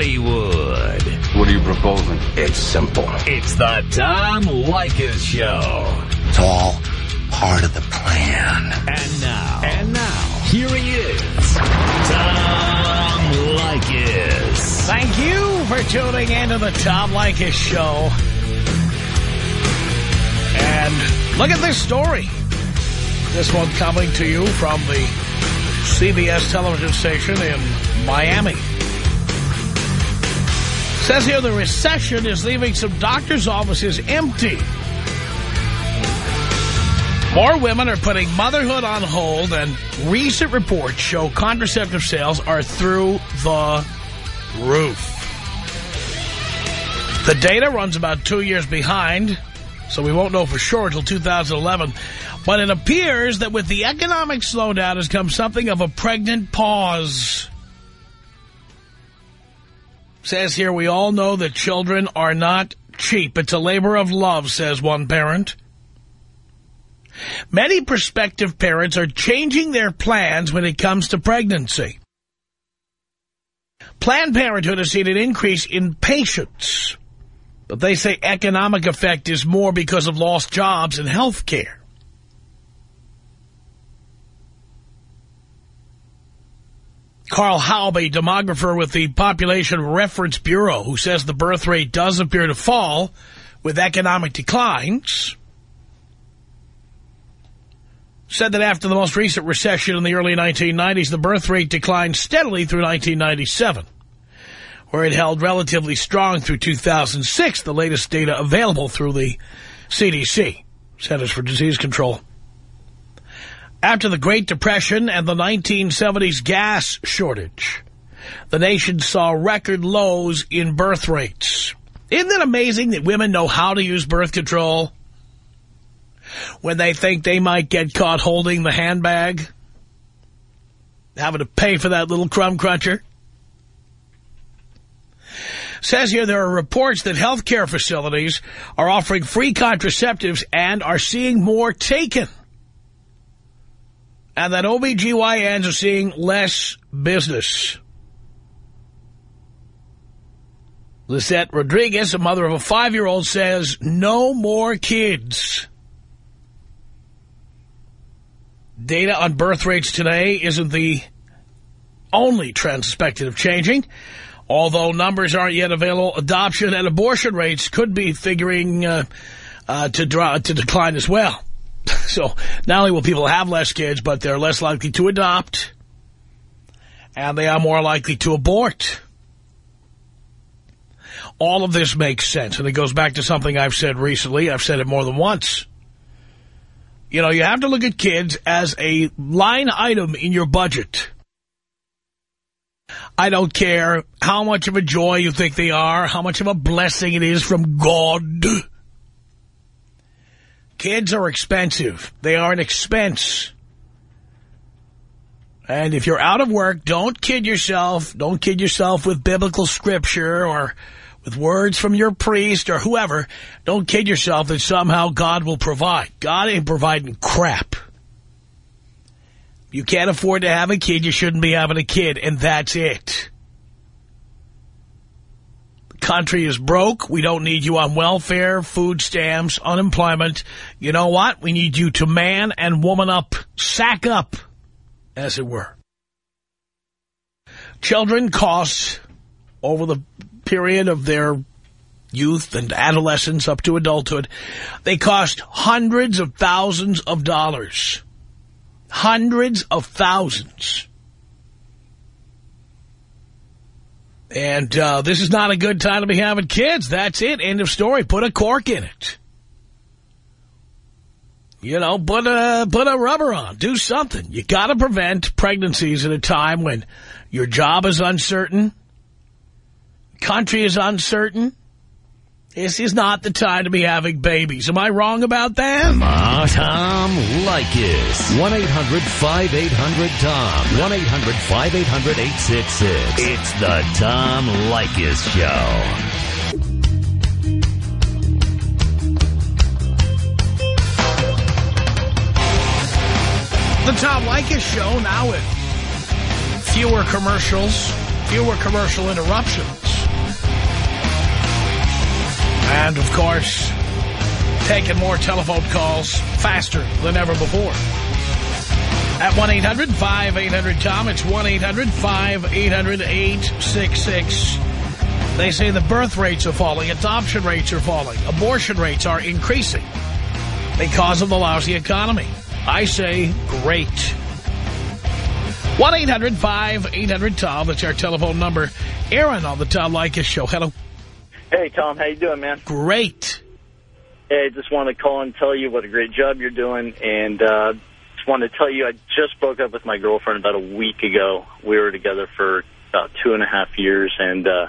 Hollywood. What are you proposing? It's simple. It's the Tom Leykis Show. It's all part of the plan. And now. And now. Here he is. Tom Leykis. Thank you for tuning in to the Tom Leykis Show. And look at this story. This one coming to you from the CBS television station in Miami. Says here the recession is leaving some doctors' offices empty. More women are putting motherhood on hold, and recent reports show contraceptive sales are through the roof. The data runs about two years behind, so we won't know for sure until 2011. But it appears that with the economic slowdown has come something of a pregnant pause. Says here, we all know that children are not cheap. It's a labor of love, says one parent. Many prospective parents are changing their plans when it comes to pregnancy. Planned Parenthood has seen an increase in patients, but they say economic effect is more because of lost jobs and health care. Carl Haub, a demographer with the Population Reference Bureau, who says the birth rate does appear to fall with economic declines, said that after the most recent recession in the early 1990s, the birth rate declined steadily through 1997, where it held relatively strong through 2006, the latest data available through the CDC, Centers for Disease Control. After the Great Depression and the 1970s gas shortage, the nation saw record lows in birth rates. Isn't it amazing that women know how to use birth control when they think they might get caught holding the handbag, having to pay for that little crumb cruncher? Says here there are reports that healthcare facilities are offering free contraceptives and are seeing more taken and that OBGYNs are seeing less business. Lisette Rodriguez, a mother of a five-year-old, says no more kids. Data on birth rates today isn't the only trend suspected of changing. Although numbers aren't yet available, adoption and abortion rates could be figuring uh, uh, to, draw, to decline as well. So not only will people have less kids, but they're less likely to adopt, and they are more likely to abort. All of this makes sense, and it goes back to something I've said recently. I've said it more than once. You know, you have to look at kids as a line item in your budget. I don't care how much of a joy you think they are, how much of a blessing it is from God. Kids are expensive. They are an expense. And if you're out of work, don't kid yourself. Don't kid yourself with biblical scripture or with words from your priest or whoever. Don't kid yourself that somehow God will provide. God ain't providing crap. You can't afford to have a kid, you shouldn't be having a kid, and that's it country is broke. We don't need you on welfare, food stamps, unemployment. You know what? We need you to man and woman up, sack up, as it were. Children cost, over the period of their youth and adolescence up to adulthood, they cost hundreds of thousands of dollars. Hundreds of thousands. And uh, this is not a good time to be having kids. That's it. End of story. Put a cork in it. You know, put a, put a rubber on. Do something. You got to prevent pregnancies at a time when your job is uncertain, country is uncertain, this is not the time to be having babies. Am I wrong about that? Tom Leykis. 1-800-5800-TOM. 1-800-5800-866. It's the Tom Leykis Show. The Tom Leykis Show now with fewer commercials, fewer commercial interruptions. And, of course, taking more telephone calls faster than ever before. At 1-800-5800-TOM, it's 1-800-5800-866. They say the birth rates are falling, adoption rates are falling, abortion rates are increasing because of the lousy economy. I say great. 1-800-5800-TOM, that's our telephone number. Aaron on the Tom Leykis show. Hello. Hey, Tom. How you doing, man? Great. Hey, I just want to call and tell you what a great job you're doing, and uh, just wanted to tell you I just broke up with my girlfriend about a week ago. We were together for about two and a half years, and, uh,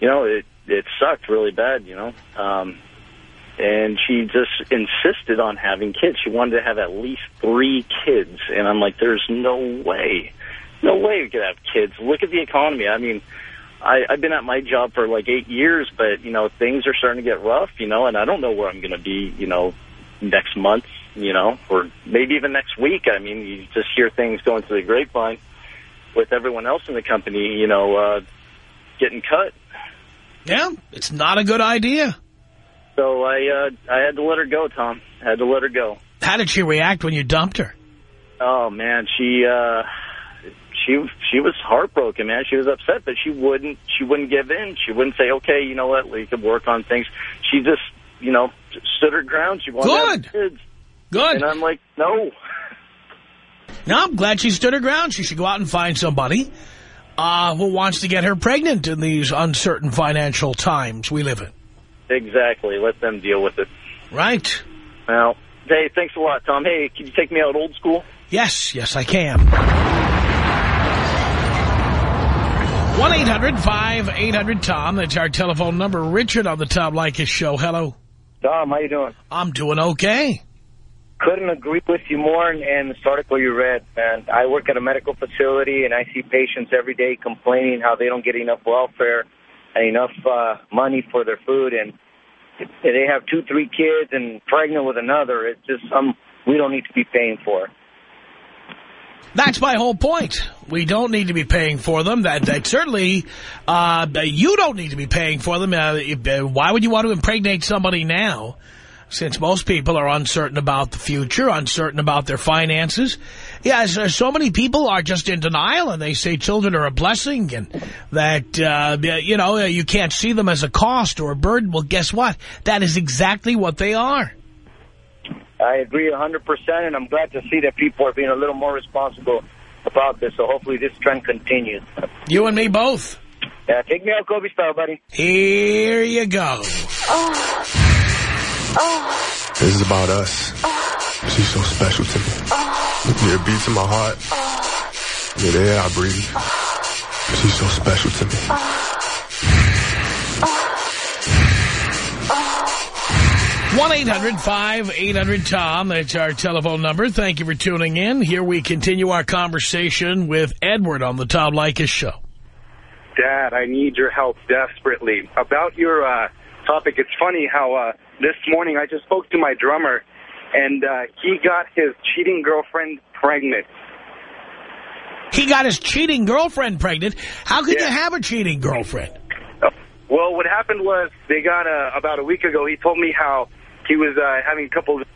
you know, it, it sucked really bad, you know. Um, and she just insisted on having kids. She wanted to have at least three kids, and I'm like, there's no way. No way we could have kids. Look at the economy. I mean, I, I've been at my job for like eight years, but, you know, things are starting to get rough, you know, and I don't know where I'm going to be, you know, next month, you know, or maybe even next week. I mean, you just hear things going to the grapevine with everyone else in the company, you know, uh, getting cut. Yeah, it's not a good idea. So I, uh, I had to let her go, Tom. I had to let her go. How did she react when you dumped her? Oh man, she, uh, she, she was heartbroken, man. She was upset, but she wouldn't, she wouldn't give in. She wouldn't say, okay, you know what, we could work on things. She just, you know, stood her ground. She wanted Good. to have kids. Good. And I'm like, no. No, I'm glad she stood her ground. She should go out and find somebody uh, who wants to get her pregnant in these uncertain financial times we live in. Exactly. Let them deal with it. Right? Well, hey, thanks a lot, Tom. Hey, can you take me out old school? Yes, yes, I can. 1-800-5800-TOM. That's our telephone number. Richard on the Tom Leykis show. Hello. Tom, how you doing? I'm doing okay. Couldn't agree with you more in, in this article you read, man. I work at a medical facility, and I see patients every day complaining how they don't get enough welfare and enough uh, money for their food, and they have two, three kids and pregnant with another. It's just some we don't need to be paying for. That's my whole point. We don't need to be paying for them. That, that certainly, uh, you don't need to be paying for them. Uh, uh, why would you want to impregnate somebody now? Since most people are uncertain about the future, uncertain about their finances. Yeah, so, so many people are just in denial and they say children are a blessing and that, uh, you know, you can't see them as a cost or a burden. Well, guess what? That is exactly what they are. I agree 100%, and I'm glad to see that people are being a little more responsible about this, so hopefully this trend continues. You and me both. Yeah, take me out Kobe style, buddy. Here you go. Oh. Oh. This is about us. She's so special to me. Yeah, it beats in my heart. Oh. Yeah, the air I breathe. She's so special to me. 1-800-5800-TOM. That's our telephone number. Thank you for tuning in. Here we continue our conversation with Edward on the Tom Leykis Show. Dad, I need your help desperately. About your uh, topic, it's funny how uh, this morning I just spoke to my drummer, and uh, he got his cheating girlfriend pregnant. He got his cheating girlfriend pregnant. How could Yeah. you have a cheating girlfriend? Well, what happened was they got uh, about a week ago. He told me how he was uh, having a couple. Of,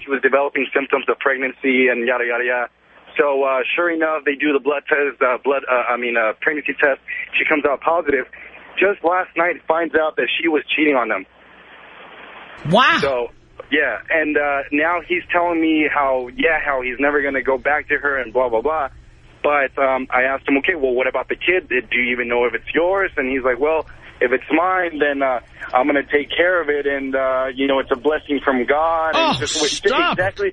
he was developing symptoms of pregnancy and yada yada yada. So uh, sure enough, they do the blood test, uh, blood. Uh, I mean, uh, pregnancy test. She comes out positive. Just last night, finds out that she was cheating on them. Wow. So yeah, and uh, now he's telling me how yeah, how he's never going to go back to her and blah blah blah. But um, I asked him, okay, well, what about the kid? Do you even know if it's yours? And he's like, well, if it's mine, then uh, I'm going to take care of it, and uh, you know, it's a blessing from God. Oh, and just stop. exactly,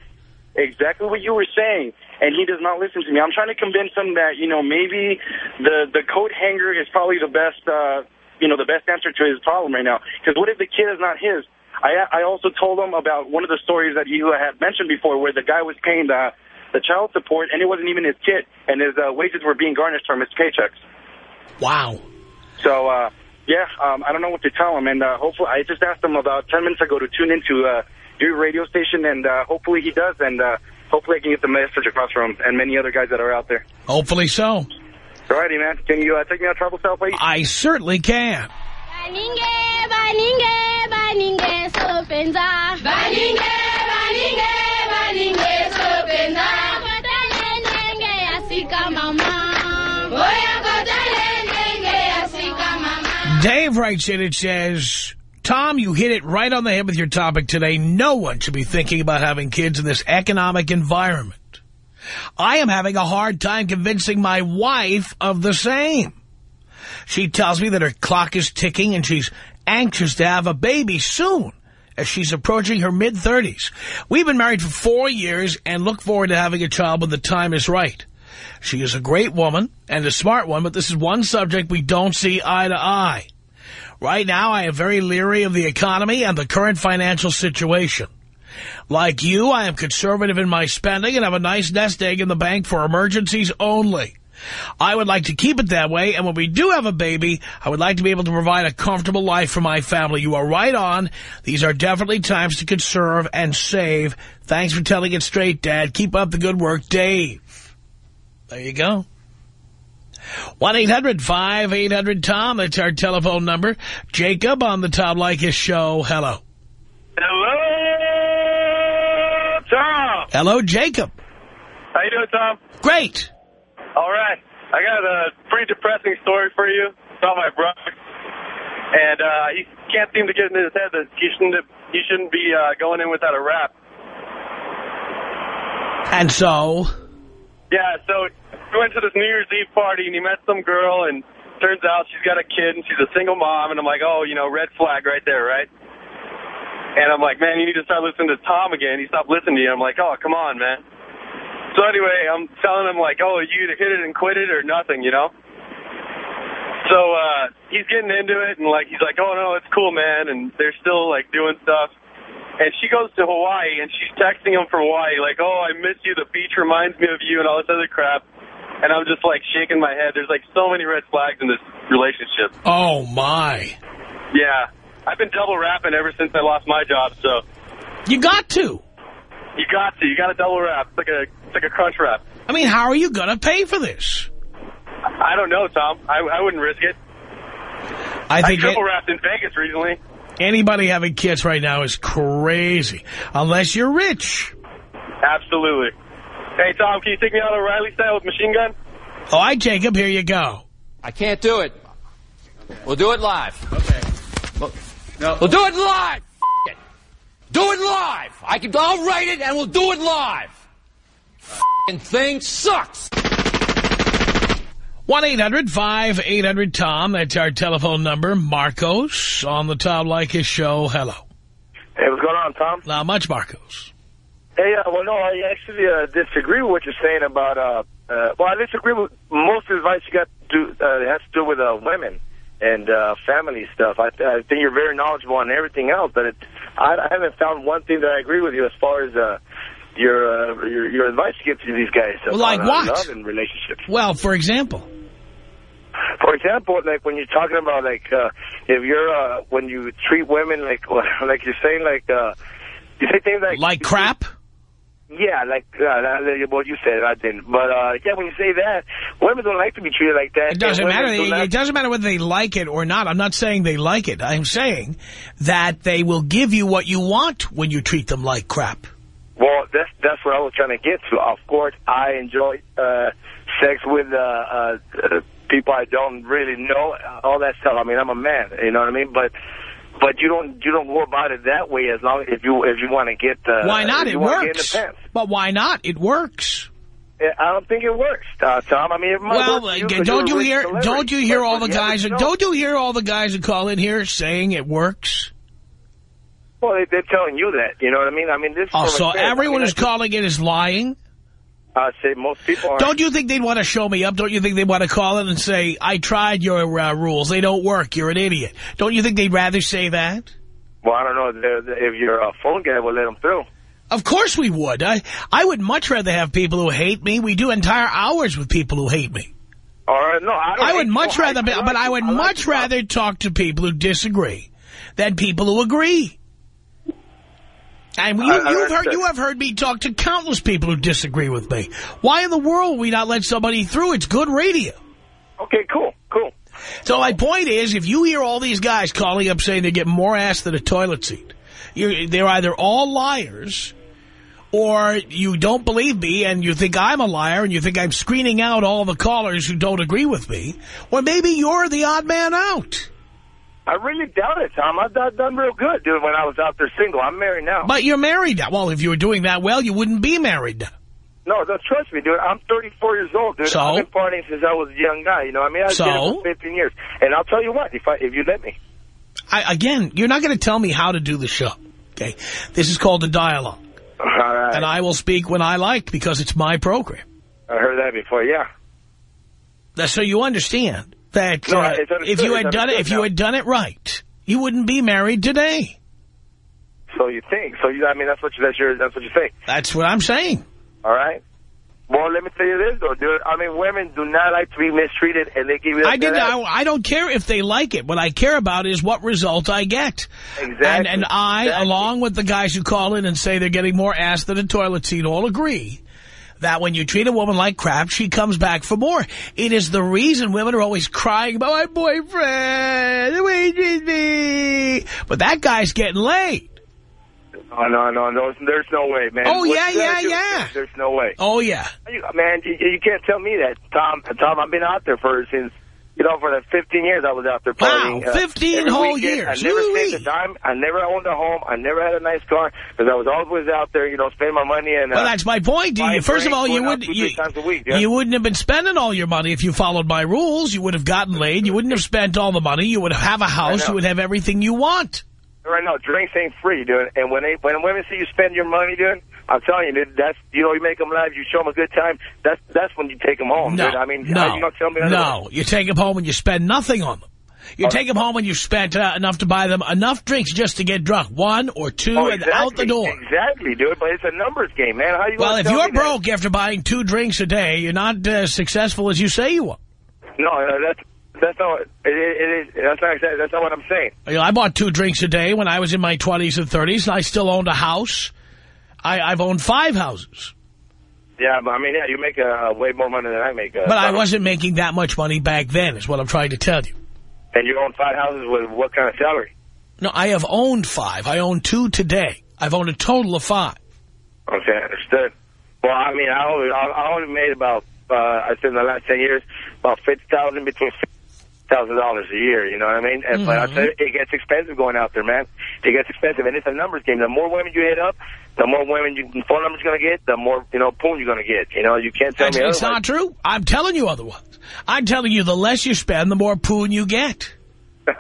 exactly what you were saying. And he does not listen to me. I'm trying to convince him that you know maybe the the coat hanger is probably the best uh, you know the best answer to his problem right now. Because what if the kid is not his? I I also told him about one of the stories that you had mentioned before, where the guy was paying the the child support, and it wasn't even his kid, and his uh, wages were being garnished from his paychecks. Wow. So, uh, yeah, um, I don't know what to tell him, and uh, hopefully, I just asked him about 10 minutes ago to tune into uh, your radio station, and uh, hopefully he does, and uh, hopefully I can get the message across from him and many other guys that are out there. Hopefully so. Alrighty, man. Can you uh, take me out travel style, please? I certainly can. Baninge, baninge, sopenza baninge baninge baninge sopenza kotale ndenge yasika mama oya kotale ndenge yasika mama Dave writes in and says, Tom, you hit it right on the head with your topic today. No one should be thinking about having kids in this economic environment. I am having a hard time convincing my wife of the same. She tells me that her clock is ticking and she's anxious to have a baby soon as she's approaching her mid-30s. We've been married for four years and look forward to having a child when the time is right. She is a great woman and a smart one, but this is one subject we don't see eye to eye. Right now, I am very leery of the economy and the current financial situation. Like you, I am conservative in my spending and have a nice nest egg in the bank for emergencies only. I would like to keep it that way, and when we do have a baby, I would like to be able to provide a comfortable life for my family. You are right on. These are definitely times to conserve and save. Thanks for telling it straight, Dad. Keep up the good work, Dave. There you go. 1-800-5800-TOM. That's our telephone number. Jacob on the Tom Leykis show. Hello. Hello, Tom. Hello, Jacob. How you doing, Tom? Great. All right. I got a pretty depressing story for you about my brother. And uh, he can't seem to get in his head that he shouldn't, he shouldn't be uh, going in without a rap. And so, Yeah, so we went to this New Year's Eve party, and he met some girl, and turns out she's got a kid, and she's a single mom, and I'm like, oh, you know, red flag right there, right? And I'm like, man, you need to start listening to Tom again. He stopped listening to you. I'm like, oh, come on, man. So anyway, I'm telling him, like, oh, you either hit it and quit it or nothing, you know? So uh, he's getting into it, and, like, he's like, oh, no, it's cool, man, and they're still, like, doing stuff. And she goes to Hawaii, and she's texting him from Hawaii, like, oh, I miss you, the beach reminds me of you, and all this other crap. And I'm just, like, shaking my head. There's, like, so many red flags in this relationship. oh, my. Yeah. I've been double rapping ever since I lost my job, so You got to. you got to. You got to double rap. It's like a, it's like a crunch wrap. I mean, how are you going to pay for this? I don't know, Tom. I, I wouldn't risk it. I I think it- triple rapped in Vegas recently. anybody having kids right now is crazy. Unless you're rich. Absolutely. Hey, Tom, can you take me out O'Reilly style with machine gun? Oh, All right, Jacob, here you go. I can't do it. We'll do it live. Okay. We'll, no. We'll do it live. F it. Do it live. I can. I'll write it and we'll do it live. F***ing thing sucks. 1-800-5800-TOM. That's our telephone number. Marcos on the Tom Leykis show. Hello. Hey, what's going on, Tom? Not much, Marcos. Hey, uh, well, no, I actually uh, disagree with what you're saying about, uh, uh, well, I disagree with most of the advice you got to do, uh, has to do with uh, women and uh, family stuff. I, I think you're very knowledgeable on everything else, but it, I, I haven't found one thing that I agree with you as far as uh, your, uh, your your advice you give to these guys Well, like uh, what? love and relationships. Well, for example. For example, like when you're talking about like uh, if you're uh, when you treat women like like you're saying like uh, you say things like Like crap? Yeah, like uh, what you said, I didn't. But uh, yeah, when you say that, women don't like to be treated like that. It doesn't matter. do It doesn't matter whether they like it or not. I'm not saying they like it. I'm saying that they will give you what you want when you treat them like crap. Well, that's that's what I was trying to get to. Of course, I enjoy uh, sex with uh, uh, uh, people I don't really know, all that stuff. I mean, I'm a man, you know what I mean? But but you don't you don't go about it that way as long if you if you want to get uh, Why not? It you wanna Get in works. But why not? It works. I don't think it works, uh, Tom. I mean, it might Well, work you don't you hear? Don't you hear all the guys? average Don't you hear all the guys that call in here saying it works? Well, they, they're telling you that. You know what I mean? I mean, this. Oh, so everyone I mean, who's calling in is lying? I say most people are. Don't you think they'd want to show me up? Don't you think they'd want to call in and say, I tried your uh, rules. They don't work. You're an idiot. Don't you think they'd rather say that? Well, I don't know if, if your uh, phone guy we'll let them through. Of course we would. I, I would much rather have people who hate me. We do entire hours with people who hate me. Or no, I don't. I would much rather, be, like but I would like much rather talk to people who disagree than people who agree. And you, I- I you've heard, you have heard me talk to countless people who disagree with me. Why in the world would we not let somebody through? It's good radio. Okay, cool, cool. So my point is, if you hear all these guys calling up saying they get more ass than a toilet seat, you they're either all liars or you don't believe me and you think I'm a liar and you think I'm screening out all the callers who don't agree with me, or maybe you're the odd man out. I really doubt it, Tom. I've done, done real good, dude, when I was out there single. I'm married now. But you're married now. Well, if you were doing that well, you wouldn't be married. No, no, trust me, dude. I'm 34 years old, dude. So? I've been partying since I was a young guy. You know what I mean? I So? been for 15 years. And I'll tell you what, if I, if you let me. I, again, you're not going to tell me how to do the show. Okay, this is called a dialogue, All right. and I will speak when I like because it's my program. I heard that before, yeah. That's so you understand that No, uh, if you had done it, if you had done it right, you wouldn't be married today. So you think. So, you, I mean, that's what, you, that's, your, that's what you think. That's what I'm saying. All right? Well, let me tell you this, though, dude. I mean, women do not like to be mistreated, and they give you. I did. I, I don't care if they like it. What I care about is what result I get. Exactly. And and I, Exactly. along with the guys who call in and say they're getting more ass than a toilet seat, all agree that when you treat a woman like crap, she comes back for more. It is the reason women are always crying about my boyfriend, the way he treats me. But that guy's getting laid. Oh, no, no, no. There's no way, man. Oh, What yeah, yeah, do- yeah. There's no way. Oh, yeah. Man, you, you can't tell me that, Tom. Tom, I've been out there for since, you know, for the 15 years I was out there Wow, partying. uh, 15 every whole weekend. years. I never Ooh-wee. saved a dime. I never owned a home. I never had a nice car because I was always out there, you know, spending my money. And uh, Well, that's my point. You, first of all, you would two, you, three times a week, yeah. you wouldn't have been spending all your money if you followed my rules. You would have gotten laid. You wouldn't have spent all the money. You would have a house. You would have everything you want. Right now, drinks ain't free, dude. And when they when women see you spend your money, dude, I'm telling you, dude, that's you know, you make them laugh, you show them a good time. That's that's when you take them home, No, dude. I mean, no, you don't tell me no. You take them home and you spend nothing on them. You take them home and you've spent uh, enough to buy them enough drinks just to get drunk, one or two, Oh, and exactly, out the door. Exactly, dude. But it's a numbers game, man. How you Well, if you're me that? broke after buying two drinks a day, you're not uh, successful as you say you are. No, no, that's that's not. It, it is. That's not. exactly- That's not what I'm saying. You know, I bought two drinks a day when I was in my 20s and 30s, and I still owned a house. I, I've owned five houses. Yeah, but I mean, yeah, you make uh, way more money than I make. Uh, But I wasn't making that much money back then, is what I'm trying to tell you. And you own five houses with what kind of salary? No, I have owned five. I own two today. I've owned a total of five. Okay, understood. Well, I mean, I only I, only made about uh, I said in the last ten years about fifty thousand between thousand dollars a year. You know what I mean? And, But I Mm-hmm. you, it gets expensive going out there, man. It gets expensive, and it's a numbers game. The more women you hit up, the more women you phone numbers you're gonna get, the more you know poon you're gonna get. You know, you can't tell It's, me it's not true. I'm telling you otherwise. I'm telling you the less you spend, the more poon you get. well,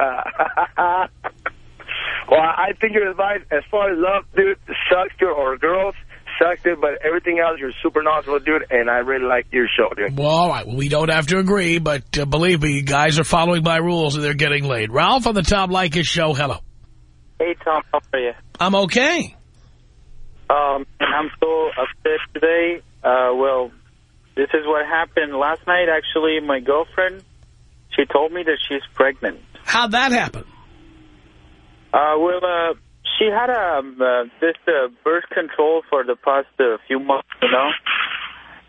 I think your advice, as far as love, dude, sucks, dude, or girls, sucks, dude, but everything else, you're super knowledgeable, dude, and I really like your show, dude. Well, all right. Well, we don't have to agree, but uh, believe me, guys are following my rules and they're getting laid. Ralph on the Tom Leykis show. Hello. Hey, Tom, how are you? I'm okay. Um, I'm so upset today. Uh, well, this is what happened last night. Actually, my girlfriend, she told me that she's pregnant. How'd that happen? Uh, well, uh, she had um, uh, this uh, birth control for the past uh, few months, you know.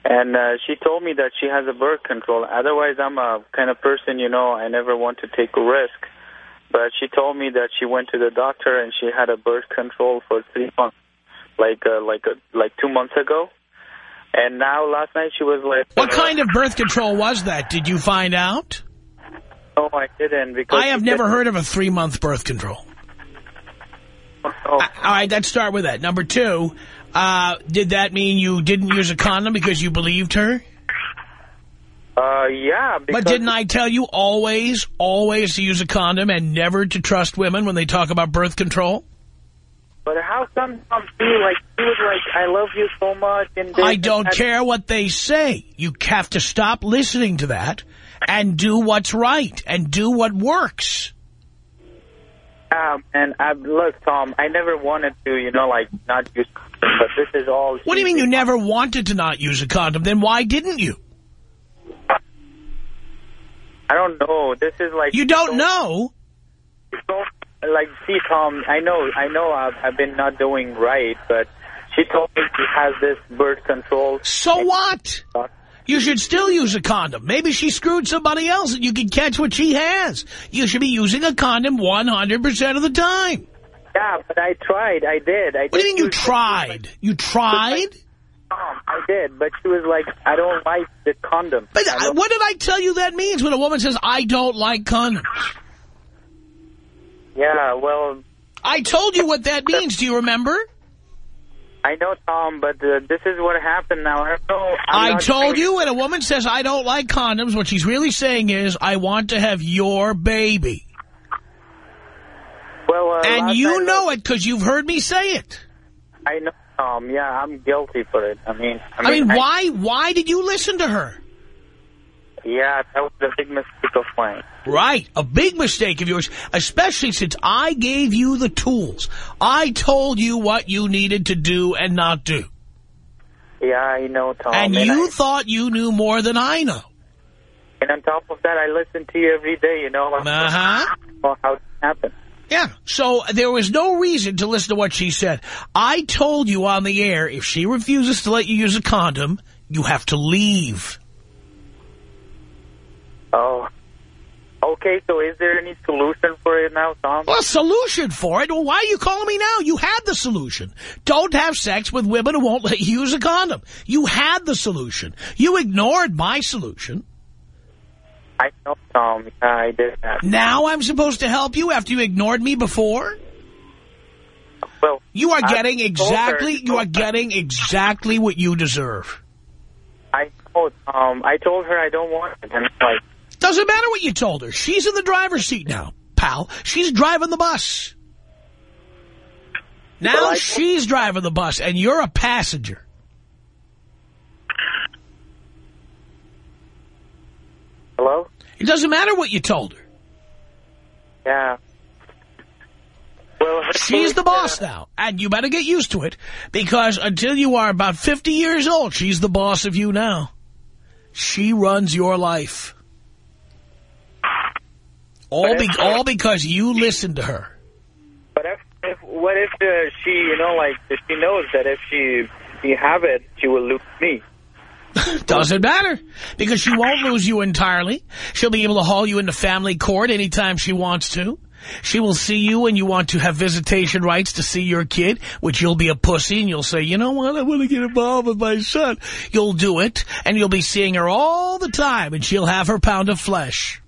And uh, she told me that she has a birth control. Otherwise, I'm a kind of person, you know, I never want to take a risk. But she told me that she went to the doctor and she had a birth control for three months, like uh, like uh, like two months ago. And now last night she was like, What kind of birth control was that? Did you find out? No, I didn't. Because I have never heard of a three-month birth control. Oh, All right, let's start with that. Number two, uh, did that mean you didn't use a condom because you believed her? uh, yeah. Because But didn't I tell you always, always to use a condom and never to trust women when they talk about birth control? But how come Tom she like was like, I love you so much, and I don't that. care what they say. You have to stop listening to that and do what's right and do what works. Um, and I look, Tom, I never wanted to, you know, like not use, but this is all. What do you mean you never wanted to not use a condom? Then why didn't you? I don't know. This is like You don't know. so, like, see, Tom, I know, I know, I've, I've been not doing right, but she told me she has this birth control. So what? You should still use a condom. Maybe she screwed somebody else and you can catch what she has. You should be using a condom 100% of the time. Yeah, but I tried. I did. I What do you mean you tried? You tried? Um, I did, but she was like, I don't like the condom. But I I, what did I tell you that means when a woman says, I don't like condoms? Yeah, well, I told you what that means. Do you remember? I know, Tom, but uh, this is what happened now. I don't know. I'm I told you when a woman says, I don't like condoms, what she's really saying is, I want to have your baby. Well, uh, And you know it because you've heard me say it. I know, Tom. Yeah, I'm guilty for it. I mean, I mean, why, why did you listen to her? Yeah, that was a big mistake of mine. Right. A big mistake of yours, especially since I gave you the tools. I told you what you needed to do and not do. Yeah, I know, Tom. and and you I- thought you knew more than I know. And on top of that, I listen to you every day, you know. Uh-huh. Well, how it happened. Yeah. So there was no reason to listen to what she said. I told you on the air, if she refuses to let you use a condom, you have to leave. Okay, so is there any solution for it now, Tom? Well, a solution for it? Well, why are you calling me now? You had the solution. Don't have sex with women who won't let you use a condom. You had the solution. You ignored my solution. I know, Tom. I did that. Now I'm supposed to help you after you ignored me before? Well, You are I getting exactly, you are getting exactly what you deserve. I know, Tom. I told her I don't want it. And like, Doesn't matter what you told her. She's in the driver's seat now, pal. She's driving the bus. Now Well, she's driving the bus, and you're a passenger. hello? It doesn't matter what you told her. Yeah. Well, She's the uh, boss now, and you better get used to it, because until you are about 50 years old, she's the boss of you now. She runs your life. All, be all because you listened to her. But if, if what if uh, she, you know, like if she knows that if she she have it, she will lose me. Doesn't matter, because she won't lose you entirely. She'll be able to haul you into family court anytime she wants to. She will see you when you want to have visitation rights to see your kid, which you'll be a pussy and you'll say, you know what, I want to get involved with my son. You'll do it, and you'll be seeing her all the time, and she'll have her pound of flesh.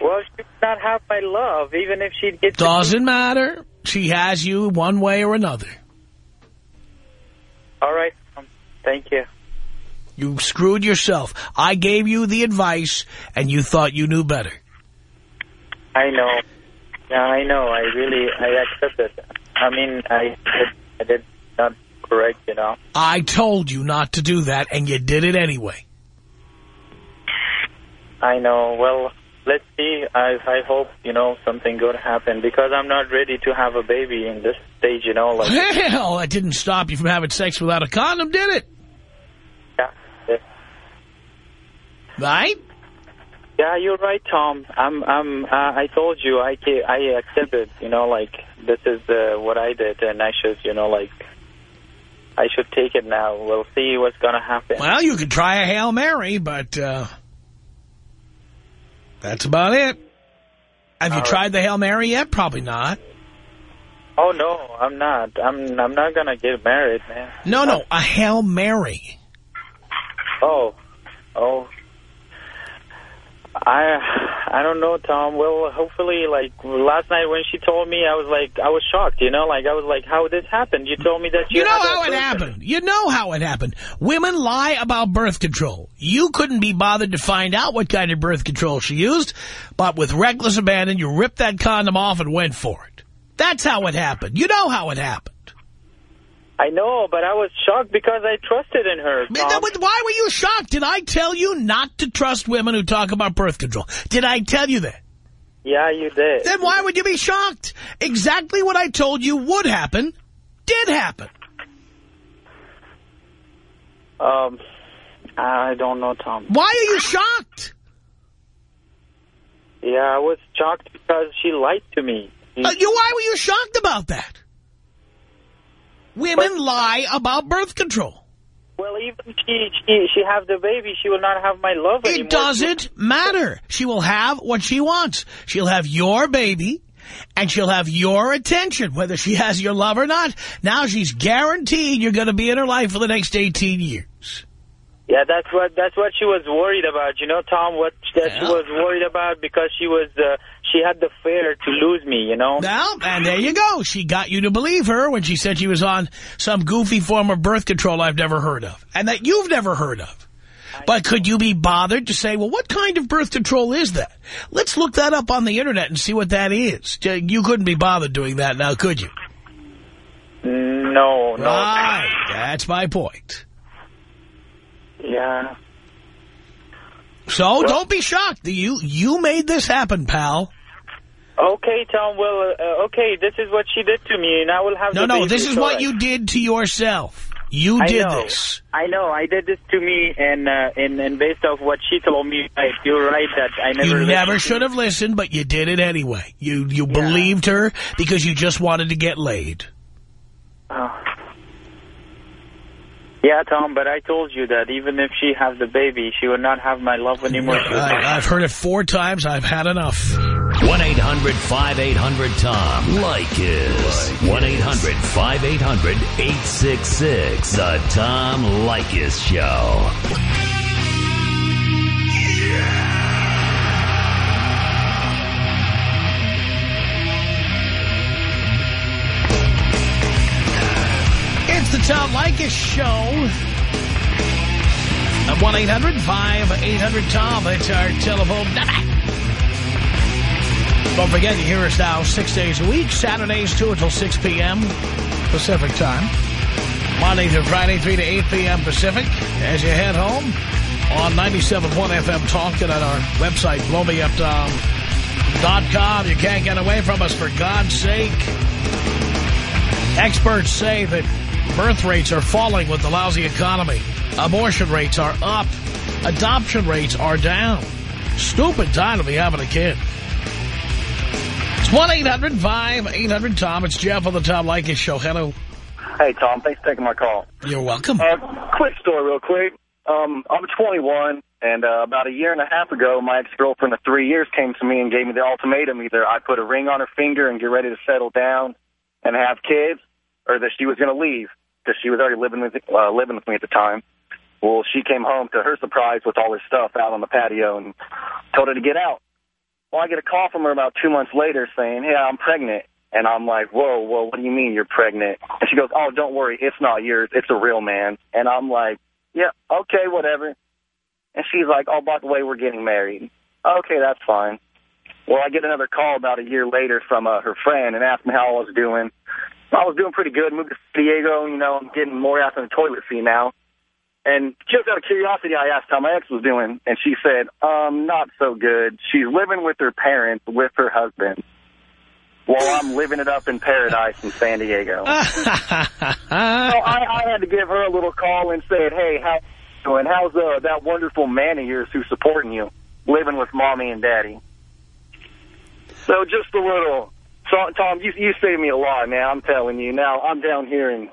Well, she would not have my love, even if she'd get. Doesn't matter. She has you one way or another. All right. Um, thank you. You screwed yourself. I gave you the advice, and you thought you knew better. I know. Yeah, I know. I really, I accept it. I mean, I, did, I did not correct, you know. I told you not to do that, and you did it anyway. I know. Well, let's see. I, I hope, you know, something good happen because I'm not ready to have a baby in this stage, you know. Like, Hell, that didn't stop you from having sex without a condom, did it? yeah, yeah. Right? Yeah, you're right, Tom. I'm, I'm, uh, I told you, I, I accepted, you know, like, this is uh, what I did, and I should, you know, like, I should take it now. We'll see what's going to happen. Well, you could try a Hail Mary, but uh, that's about it. Have you All right. tried the Hail Mary yet? Probably not. Oh, no, I'm not. I'm, I'm not going to get married, man. No, no, a Hail Mary. Oh, oh. I I don't know, Tom. Well, hopefully, like last night when she told me, I was like, I was shocked. You know, like I was like, how did this happen? You told me that you, You know how it happened. You know how it happened. Women lie about birth control. You couldn't be bothered to find out what kind of birth control she used, but with reckless abandon, you ripped that condom off and went for it. That's how it happened. You know how it happened. I know, but I was shocked because I trusted in her. Tom. Why were you shocked? Did I tell you not to trust women who talk about birth control? Did I tell you that? Yeah, you did. Then why would you be shocked? Exactly what I told you would happen did happen. Um, I don't know, Tom. Why are you shocked? Yeah, I was shocked because she lied to me. Uh, you, why were you shocked about that? Women lie about birth control. Well, even she she she have the baby, she will not have my love anymore. It doesn't matter. She will have what she wants. She'll have your baby, and she'll have your attention, whether she has your love or not. Now she's guaranteed you're going to be in her life for the next 18 years. Yeah, that's what that's what she was worried about. You know, Tom, what that she was worried about because she was uh, she had the fear to lose me. You know. Now, and there you go. She got you to believe her when she said she was on some goofy form of birth control I've never heard of, and that you've never heard of. But could you be bothered to say, well, what kind of birth control is that? Let's look that up on the Internet and see what that is. You couldn't be bothered doing that now, could you? Mm, no, no. Right. That's my point. Yeah. So don't be shocked. You you made this happen, pal. Okay, Tom. Well, uh, okay, this is what she did to me, and I will have No, the no, this is what you did to yourself. You I did know. this. I know. I did this to me, and uh, and and based off what she told me, right, you're right that I never. You never should have listened, but you did it anyway. You you believed her because you just wanted to get laid. Oh. Yeah, Tom, but I told you that even if she has the baby, she would not have my love anymore. I, I've heard it four times. I've had enough. 1-800-5800-TOM. Leykis. 1-800-5800-866. The Tom Leykis Show. It's Leykis Show. At 1-800-5800-TOM. That's our telephone number. Don't forget, you hear us now six days a week. Saturdays, 2 until 6 p.m. Pacific time. Monday through Friday, 3 to 8 p.m. Pacific. As you head home on 97.1 FM Talk and on our website, blowmeuptom.com. You can't get away from us, for God's sake. Experts say that birth rates are falling with the lousy economy. Abortion rates are up. Adoption rates are down. Stupid time to be having a kid. It's 1-800-5800-TOM. It's Jeff on the Tom Leykis Show. Hello. Hey, Tom. Thanks for taking my call. You're welcome. Uh, quick story real quick. Um, I'm 21, and uh, about a year and a half ago, my ex-girlfriend of three years came to me and gave me the ultimatum. Either I put a ring on her finger and get ready to settle down and have kids, or that she was going to leave because she was already living with uh, living with me at the time. Well, she came home to her surprise with all her stuff out on the patio and told her to get out. Well, I get a call from her about two months later saying, hey, I'm pregnant. And I'm like, whoa, whoa, what do you mean you're pregnant? And she goes, oh, don't worry, it's not yours. It's a real man. And I'm like, yeah, okay, whatever. And she's like, oh, by the way, we're getting married. Okay, that's fine. Well, I get another call about a year later from uh, her friend and asked me how I was doing. I was doing pretty good. Moved to San Diego, you know, I'm getting more out on the toilet seat now. And just out of curiosity, I asked how my ex was doing, and she said, um, not so good. She's living with her parents with her husband while I'm living it up in paradise in San Diego. so I, I had to give her a little call and said, hey, how doing? How's uh, that wonderful man of yours who's supporting you, living with mommy and daddy? So just a little. So, Tom, you, you saved me a lot, man. I'm telling you. Now, I'm down here, and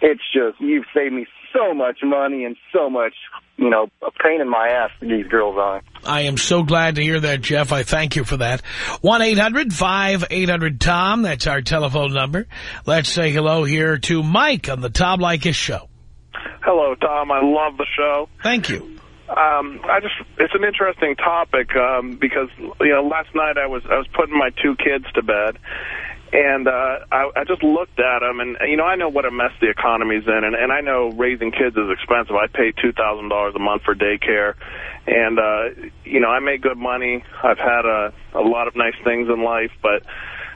it's just, you've saved me so much money and so much, you know, a pain in my ass to these girls on. I am so glad to hear that, Jeff. I thank you for that. 1-800-5800-TOM. That's our telephone number. Let's say hello here to Mike on the Tom Leykis Show. Hello, Tom. I love the show. Thank you. Um, I just, it's an interesting topic, um, because, you know, last night I was, I was putting my two kids to bed and, uh, I, I just looked at them and, you know, I know what a mess the economy's in and, and I know raising kids is expensive. I pay $2,000 a month for daycare and, uh, you know, I make good money. I've had a, a lot of nice things in life, but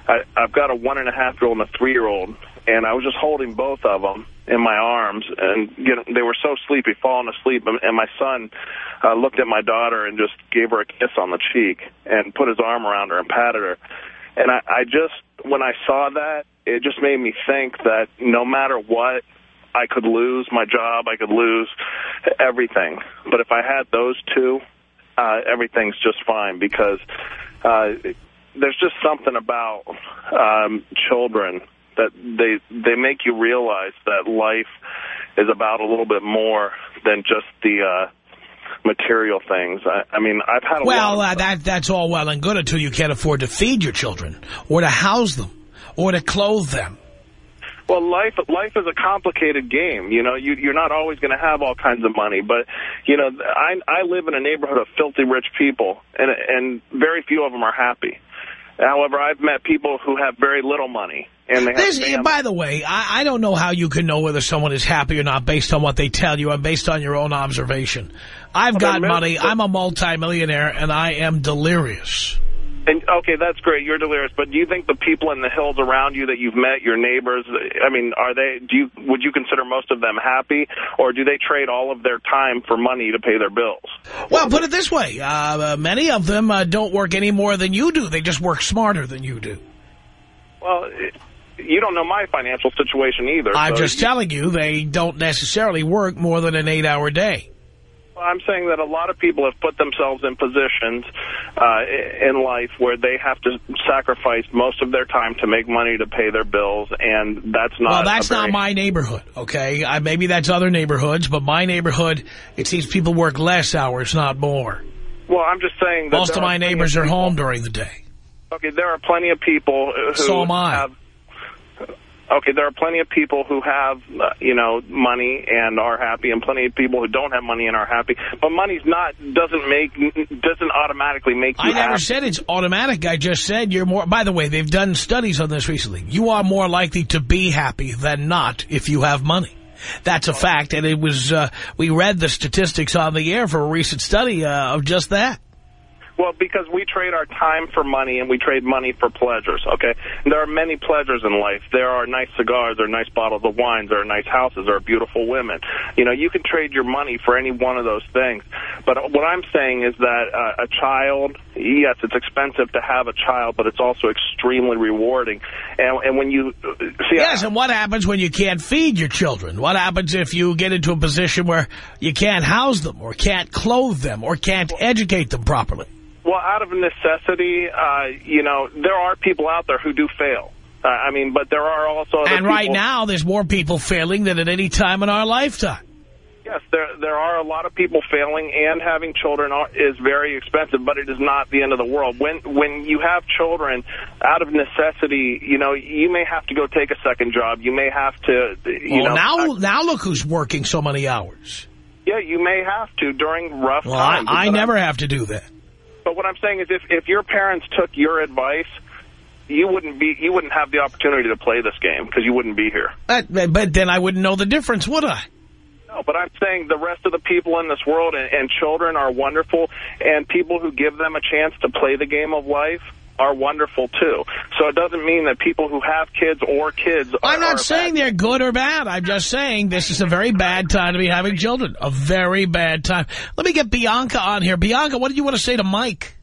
I, I've got a one and a half year old and a three year old and I was just holding both of them in my arms, and you know, they were so sleepy, falling asleep, and, my son uh, looked at my daughter and just gave her a kiss on the cheek and put his arm around her and patted her. And I, I just, when I saw that, it just made me think that no matter what, I could lose my job, I could lose everything. But if I had those two, uh, everything's just fine because uh, there's just something about um, children that they they make you realize that life is about a little bit more than just the uh, material things. I, I mean, I've had a Well, lot uh, that that's all well and good until you can't afford to feed your children or to house them or to clothe them. Well, life life is a complicated game. You know, you, you're not always going to have all kinds of money, but you know, I I live in a neighborhood of filthy rich people, and and very few of them are happy. However, I've met people who have very little money, and they by the way, I, I don't know how you can know whether someone is happy or not based on what they tell you and based on your own observation. I've Well, got money. I'm a multimillionaire, and I am delirious. And okay, that's great. You're delirious, but do you think the people in the hills around you that you've met, your neighbors, I mean, are they? Do you would you consider most of them happy, or do they trade all of their time for money to pay their bills? Well, put it this way. Uh, many of them uh, don't work any more than you do. They just work smarter than you do. Well, you don't know my financial situation either. I'm so just you- telling you they don't necessarily work more than an eight-hour day. I'm saying that a lot of people have put themselves in positions uh, in life where they have to sacrifice most of their time to make money to pay their bills, and that's not. well, that's not my neighborhood, okay? I, maybe that's other neighborhoods, but my neighborhood, it seems people work less hours, not more. Well, I'm just saying that Most of my neighbors of are home during the day. Okay, there are plenty of people who So am I. have. Okay, there are plenty of people who have, uh, you know, money and are happy, and plenty of people who don't have money and are happy. But money's not doesn't make doesn't automatically make you I never happy. said it's automatic. I just said you're more... By the way, they've done studies on this recently. You are more likely to be happy than not if you have money. That's a fact, and it was... Uh, we read the statistics on the air for a recent study uh, of just that. Well, because we trade our time for money and we trade money for pleasures, okay? And there are many pleasures in life. There are nice cigars, there are nice bottles of wines, there are nice houses, there are beautiful women. You know, you can trade your money for any one of those things. But what I'm saying is that uh, a child, yes, it's expensive to have a child, but it's also extremely rewarding. And, and when you uh, see... Yes, and what happens when you can't feed your children? What happens if you get into a position where you can't house them or can't clothe them or can't educate them properly? Well, out of necessity, uh, you know, there are people out there who do fail. Uh, I mean, but there are also other And right now, there's more people failing than at any time in our lifetime. Yes, there there are a lot of people failing, and having children are, is very expensive, but it is not the end of the world. When when you have children, out of necessity, you know, you may have to go take a second job. You may have to, you well, know, now, now look who's working so many hours. yeah, you may have to during rough Well, I, times. I But never have to do that. But what I'm saying is, if if your parents took your advice, you wouldn't be you wouldn't have the opportunity to play this game because you wouldn't be here. But, but then I wouldn't know the difference, would I? No, but I'm saying the rest of the people in this world and, and children are wonderful, and people who give them a chance to play the game of life are wonderful too. So it doesn't mean that people who have kids or kids are, I'm are not saying they're good or bad. I'm just saying this is a very bad time to be having children. A very bad time. Let me get Bianca on here. Bianca, what do you want to say to Mike?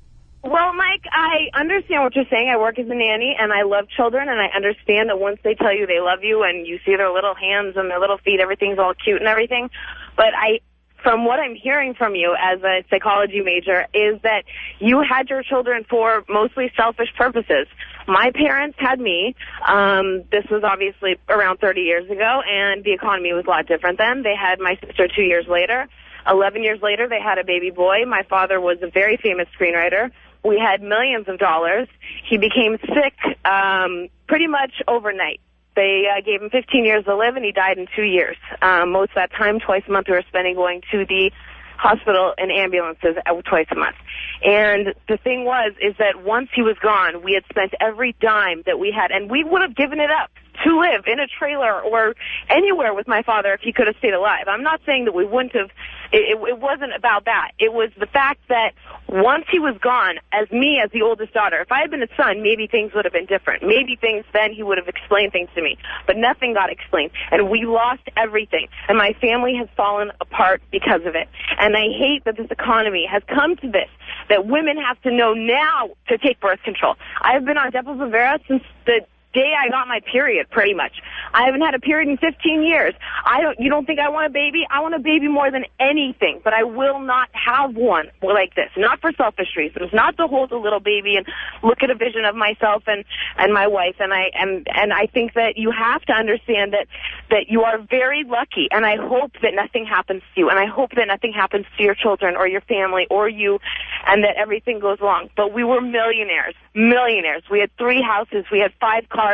Well, Mike, I understand what you're saying. I work as a nanny, and I love children, and I understand that once they tell you they love you and you see their little hands and their little feet, everything's all cute and everything. But I, from what I'm hearing from you as a psychology major, is that you had your children for mostly selfish purposes. My parents had me. Um, this was obviously around 30 years ago, and the economy was a lot different then. They had my sister two years later. Eleven years later, they had a baby boy. My father was a very famous screenwriter. We had millions of dollars. He became sick um, pretty much overnight. They uh, gave him 15 years to live, and he died in two years. Um, most of that time, twice a month, we were spending going to the hospital in ambulances twice a month. And the thing was, is that once he was gone, we had spent every dime that we had, and we would have given it up to live in a trailer or anywhere with my father if he could have stayed alive. I'm not saying that we wouldn't have, it, it, it wasn't about that. It was the fact that once he was gone, as me, as the oldest daughter, if I had been a son, maybe things would have been different. Maybe things then he would have explained things to me. But nothing got explained. And we lost everything. And my family has fallen apart because of it. And I hate that this economy has come to this, that women have to know now to take birth control. I've been on Depo-Provera since the day I got my period, pretty much. I haven't had a period in 15 years. I don't. You don't think I want a baby? I want a baby more than anything, but I will not have one like this. Not for selfish reasons. Not to hold a little baby and look at a vision of myself and and my wife. And I and and I think that you have to understand that that you are very lucky. And I hope that nothing happens to you. And I hope that nothing happens to your children or your family or you, and that everything goes along. But we were millionaires, millionaires. We had three houses. We had five cars.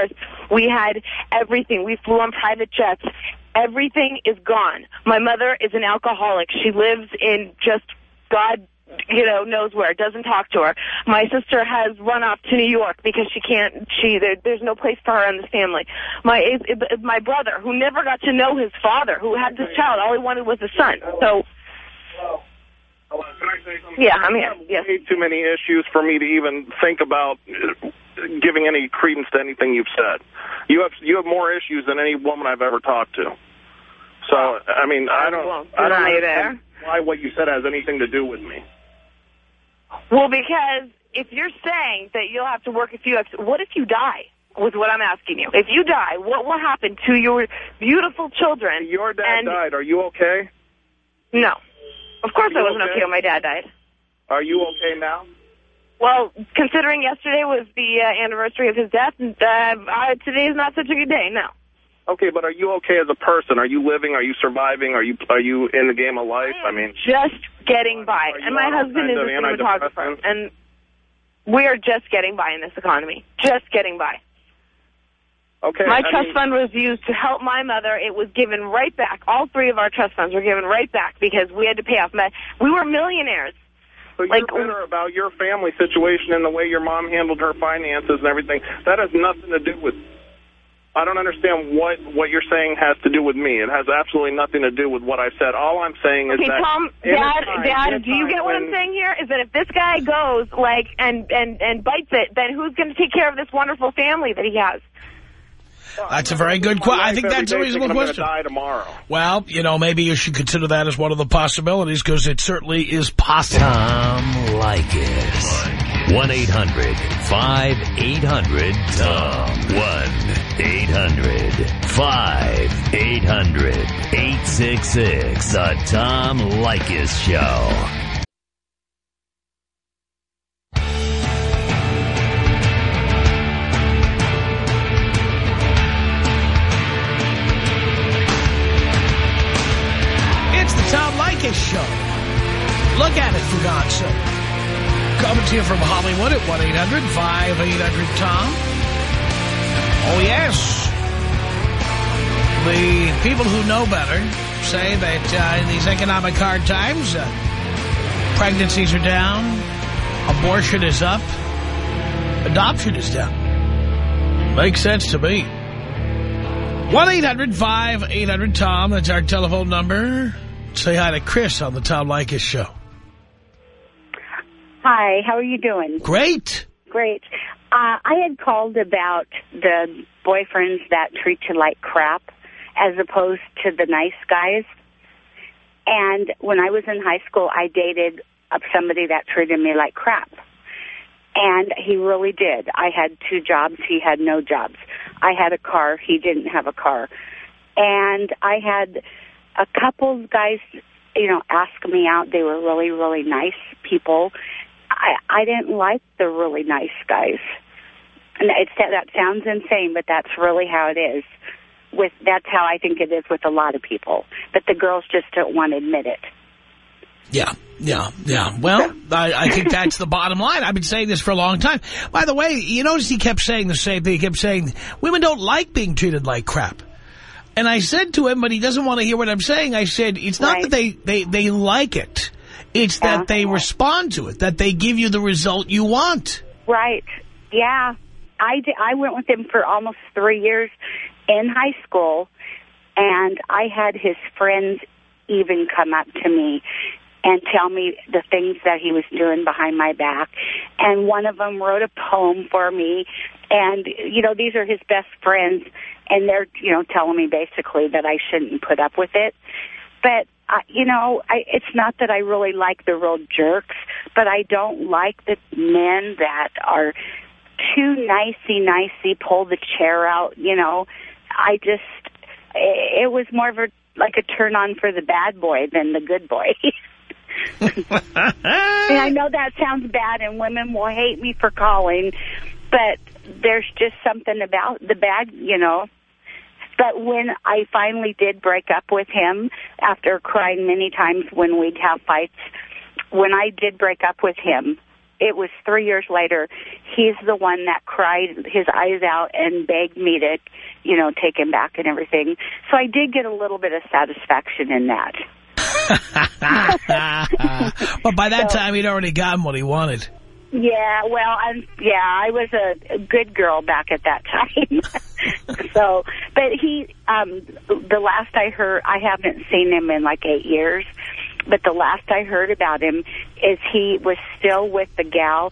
We had everything. We flew on private jets. Everything is gone. My mother is an alcoholic. She lives in just God you know, knows where, doesn't talk to her. My sister has run off to New York because she can't, she, there, there's no place for her in this family. My, my brother, who never got to know his father, who had this child, all he wanted was a son. So, yeah, I'm here. Yes. Way too many issues for me to even think about giving any credence to anything you've said. You have you have more issues than any woman I've ever talked to. So I mean, I don't. Well, I don't understand why what you said has anything to do with me. Well, because if you're saying that you'll have to work a few extra, what if you die? Was what I'm asking you. If you die, what will happen to your beautiful children? Your dad and died. Are you okay? No. Of course I wasn't okay? okay when my dad died. Are you okay now? Well, considering yesterday was the uh, anniversary of his death, uh, uh, today is not such a good day, no. Okay, but are you okay as a person? Are you living? Are you surviving? Are you are you in the game of life? I mean, Just getting by. And my husband is a cinematographer, and we're just getting by in this economy. Just getting by. okay. My I trust mean, fund was used to help my mother. It was given right back. All three of our trust funds were given right back because we had to pay off. We were millionaires. So you're bitter about your family situation and the way your mom handled her finances and everything. That has nothing to do with. I don't understand what what you're saying has to do with me. It has absolutely nothing to do with what I said. All I'm saying is Okay, that. Tom, Dad, time- Dad, do you get what I'm saying here? Is that if this guy goes like and and and bites it, then who's going to take care of this wonderful family that he has? That's a very good question. I think that's a reasonable question. die tomorrow. Well, you know, maybe you should consider that as one of the possibilities because it certainly is possible. Tom Leykis. 1-800-5800-TOM. 1-800-5800-866. The Tom Leykis Show. Show. Look at it, for God's sake. Coming to you from Hollywood at 1-800-5800-TOM. Oh, yes. The people who know better say that uh, in these economic hard times, uh, pregnancies are down, abortion is up, adoption is down. Makes sense to me. 1-800-5800-TOM. That's our telephone number. Say hi to Chris on the Tom Leykis Show. Hi, how are you doing? Great. Great. Uh, I had called about the boyfriends that treat you like crap as opposed to the nice guys. And when I was in high school, I dated somebody that treated me like crap. And he really did. I had two jobs. He had no jobs. I had a car. He didn't have a car. And I had a couple guys, you know, asked me out. They were really, really nice people. I, I didn't like the really nice guys. And it's, that sounds insane, but that's really how it is. With that's how I think it is with a lot of people. But the girls just don't want to admit it. Yeah, yeah, yeah. Well, I, I think that's the bottom line. I've been saying this for a long time. By the way, you notice he kept saying the same thing. He kept saying, women don't like being treated like crap. And I said to him, but he doesn't want to hear what I'm saying. I said, it's not that they, they, they like it. It's that they respond to it, that they give you the result you want. Right. Yeah. I, di- I went with him for almost three years in high school, and I had his friends even come up to me and tell me the things that he was doing behind my back. And one of them wrote a poem for me. And, you know, these are his best friends, and they're, you know, telling me basically that I shouldn't put up with it. But, I, you know, I, it's not that I really like the real jerks, but I don't like the men that are too nicey nicey pull the chair out, you know. I just, it was more of a, like a turn on for the bad boy than the good boy. and I know that sounds bad and women will hate me for calling, but there's just something about the bad, you know. But when I finally did break up with him, after crying many times when we'd have fights, when I did break up with him, it was three years later, he's the one that cried his eyes out and begged me to, you know, take him back and everything. So I did get a little bit of satisfaction in that. but by that so, time, he'd already gotten what he wanted. Yeah, well, I'm, yeah, I was a, a good girl back at that time. so, but he, um, the last I heard, I haven't seen him in like eight years, but the last I heard about him is he was still with the gal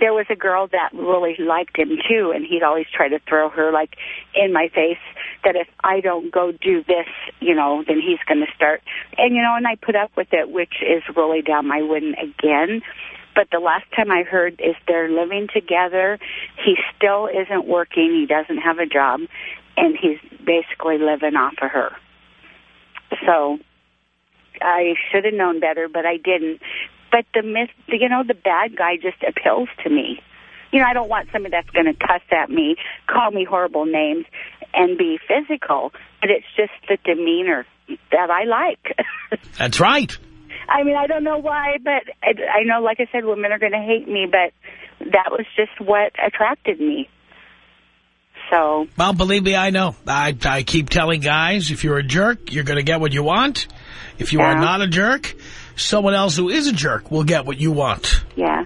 there was a girl that really liked him too, and he'd always try to throw her like in my face that if I don't go do this, you know, then he's going to start. And you know, and I put up with it, which is really down my wooden again. But the last time I heard is they're living together. He still isn't working. He doesn't have a job, and he's basically living off of her. So I should have known better, but I didn't. But the myth, you know, the bad guy just appeals to me. You know, I don't want somebody that's going to cuss at me, call me horrible names, and be physical. But it's just the demeanor that I like. That's right. I mean, I don't know why, but I, I know, like I said, women are going to hate me, but that was just what attracted me. So. Well, believe me, I know. I, I keep telling guys, if you're a jerk, you're going to get what you want. If you yeah. are not a jerk, someone else who is a jerk will get what you want. Yeah.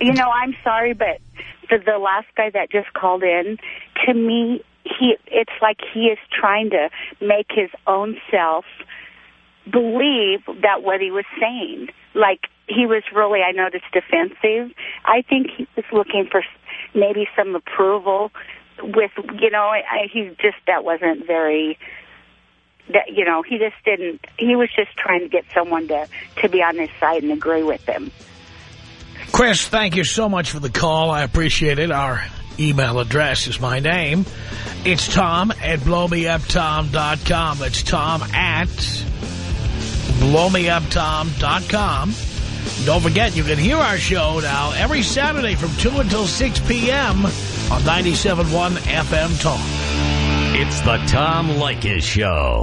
You know, I'm sorry, but the, the last guy that just called in, to me, he it's like he is trying to make his own self believe that what he was saying. Like, he was really, I noticed, defensive. I think he was looking for maybe some approval with, you know, I, he just, that wasn't very that you know he just didn't he was just trying to get someone to to be on his side and agree with him chris thank you so much for the call i appreciate it our email address is my name it's tom at blowmeuptom.com that's tom at blowmeuptom.com don't forget you can hear our show now every saturday from 2 until 6 p.m on 97.1 fm talk it's the Tom Leykis Show.